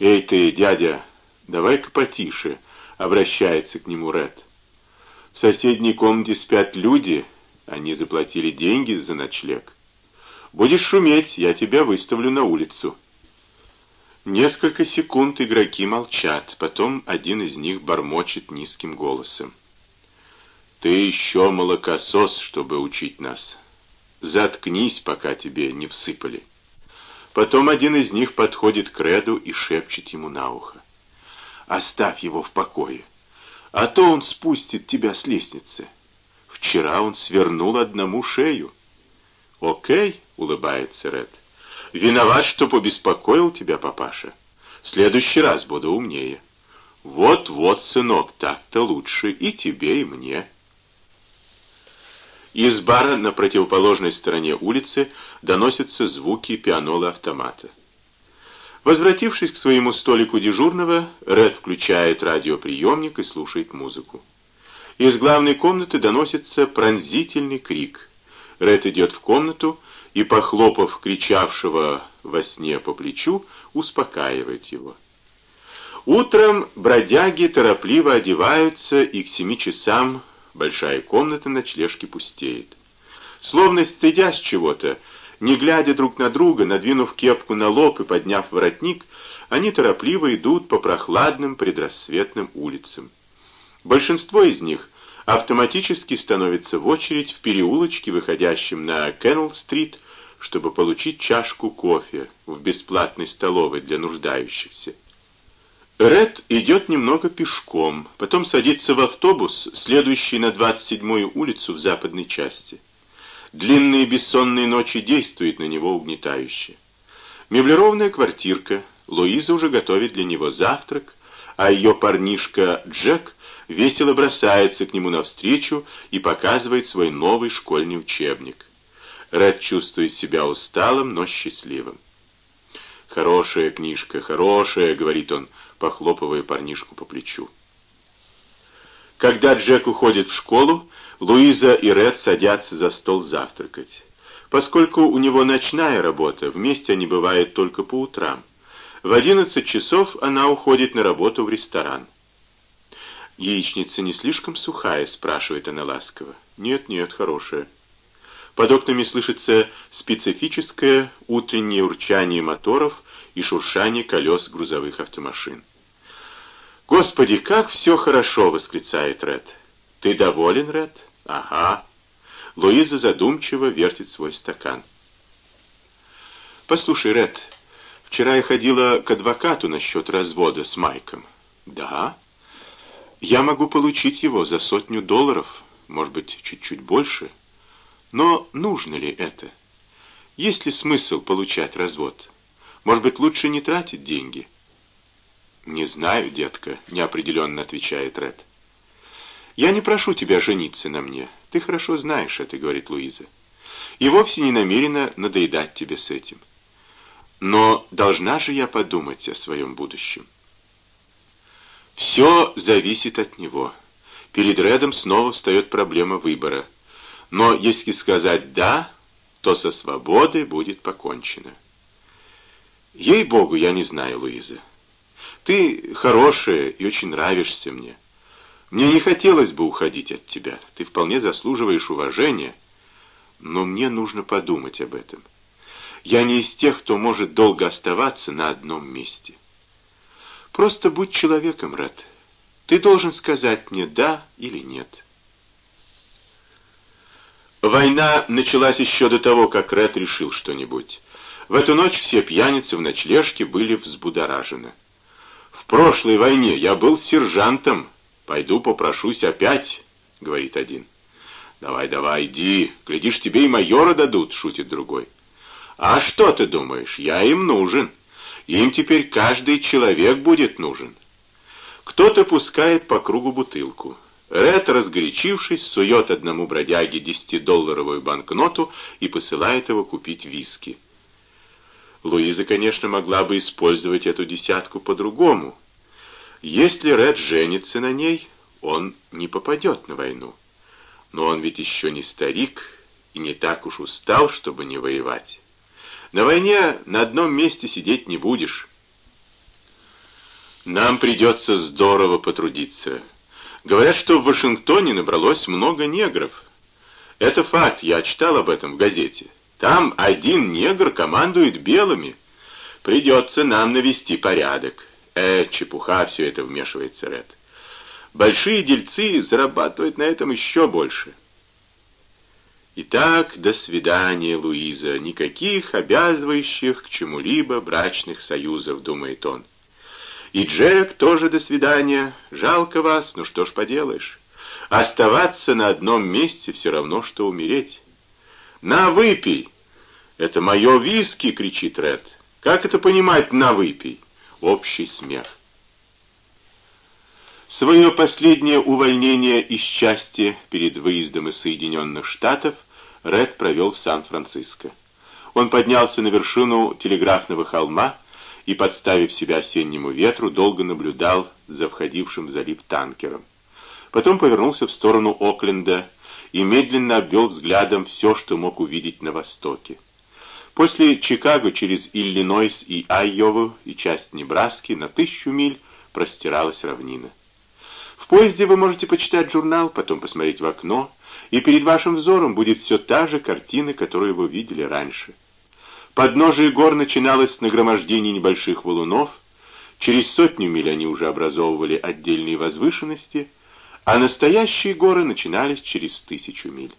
«Эй ты, дядя, давай-ка потише», — обращается к нему Ред. «В соседней комнате спят люди, они заплатили деньги за ночлег. Будешь шуметь, я тебя выставлю на улицу». Несколько секунд игроки молчат, потом один из них бормочет низким голосом. «Ты еще молокосос, чтобы учить нас. Заткнись, пока тебе не всыпали». Потом один из них подходит к Реду и шепчет ему на ухо. «Оставь его в покое, а то он спустит тебя с лестницы. Вчера он свернул одному шею». «Окей», — улыбается Ред. «Виноват, что побеспокоил тебя, папаша. В следующий раз буду умнее». «Вот-вот, сынок, так-то лучше и тебе, и мне». Из бара на противоположной стороне улицы доносятся звуки пианола-автомата. Возвратившись к своему столику дежурного, Ред включает радиоприемник и слушает музыку. Из главной комнаты доносится пронзительный крик. Ред идет в комнату и, похлопав кричавшего во сне по плечу, успокаивает его. Утром бродяги торопливо одеваются и к семи часам Большая комната ночлежки пустеет. Словно стыдясь чего-то, не глядя друг на друга, надвинув кепку на лоб и подняв воротник, они торопливо идут по прохладным предрассветным улицам. Большинство из них автоматически становится в очередь в переулочке, выходящем на Кеннелл-стрит, чтобы получить чашку кофе в бесплатной столовой для нуждающихся. Ред идет немного пешком, потом садится в автобус, следующий на 27-ю улицу в западной части. Длинные бессонные ночи действуют на него угнетающе. Меблированная квартирка, Луиза уже готовит для него завтрак, а ее парнишка Джек весело бросается к нему навстречу и показывает свой новый школьный учебник. Ред чувствует себя усталым, но счастливым. «Хорошая книжка, хорошая», — говорит он, похлопывая парнишку по плечу. Когда Джек уходит в школу, Луиза и Ред садятся за стол завтракать. Поскольку у него ночная работа, вместе они бывают только по утрам. В одиннадцать часов она уходит на работу в ресторан. «Яичница не слишком сухая?» — спрашивает она ласково. «Нет, нет, хорошая». Под окнами слышится специфическое утреннее урчание моторов и шуршание колес грузовых автомашин. «Господи, как все хорошо!» — восклицает Ред. «Ты доволен, Ред?» «Ага». Луиза задумчиво вертит свой стакан. «Послушай, Ред, вчера я ходила к адвокату насчет развода с Майком». «Да?» «Я могу получить его за сотню долларов, может быть, чуть-чуть больше. Но нужно ли это? Есть ли смысл получать развод? Может быть, лучше не тратить деньги?» «Не знаю, детка», — неопределенно отвечает Ред. «Я не прошу тебя жениться на мне. Ты хорошо знаешь это», — говорит Луиза. «И вовсе не намерена надоедать тебе с этим. Но должна же я подумать о своем будущем». Все зависит от него. Перед Редом снова встает проблема выбора. Но если сказать «да», то со свободой будет покончено. Ей-богу, я не знаю, Луиза. Ты хорошая и очень нравишься мне. Мне не хотелось бы уходить от тебя. Ты вполне заслуживаешь уважения. Но мне нужно подумать об этом. Я не из тех, кто может долго оставаться на одном месте. Просто будь человеком, Ред. Ты должен сказать мне «да» или «нет». Война началась еще до того, как Ред решил что-нибудь. В эту ночь все пьяницы в ночлежке были взбудоражены. «В прошлой войне я был сержантом. Пойду попрошусь опять», — говорит один. «Давай, давай, иди. Глядишь, тебе и майора дадут», — шутит другой. «А что ты думаешь? Я им нужен. Им теперь каждый человек будет нужен». Кто-то пускает по кругу бутылку. Ред, разгорячившись, сует одному бродяге десятидолларовую банкноту и посылает его купить виски. Луиза, конечно, могла бы использовать эту десятку по-другому. Если Ред женится на ней, он не попадет на войну. Но он ведь еще не старик и не так уж устал, чтобы не воевать. На войне на одном месте сидеть не будешь. Нам придется здорово потрудиться. Говорят, что в Вашингтоне набралось много негров. Это факт, я читал об этом в газете. Там один негр командует белыми. Придется нам навести порядок. Э, чепуха все это вмешивается Ред. Большие дельцы зарабатывают на этом еще больше. Итак, до свидания, Луиза. Никаких обязывающих к чему-либо брачных союзов, думает он. И Джек тоже до свидания. Жалко вас, ну что ж поделаешь. Оставаться на одном месте все равно, что умереть. «На, выпей!» «Это мое виски!» — кричит Ред. «Как это понимать, на, выпей?» Общий смех. Свое последнее увольнение из части перед выездом из Соединенных Штатов Ред провел в Сан-Франциско. Он поднялся на вершину телеграфного холма и, подставив себя осеннему ветру, долго наблюдал за входившим в залив танкером. Потом повернулся в сторону Окленда и медленно обвел взглядом все, что мог увидеть на востоке. После Чикаго через Иллинойс и Айову и часть Небраски на тысячу миль простиралась равнина. В поезде вы можете почитать журнал, потом посмотреть в окно, и перед вашим взором будет все та же картина, которую вы видели раньше. Подножие гор начиналось с нагромождения небольших валунов, через сотню миль они уже образовывали отдельные возвышенности — а настоящие горы начинались через тысячу миль.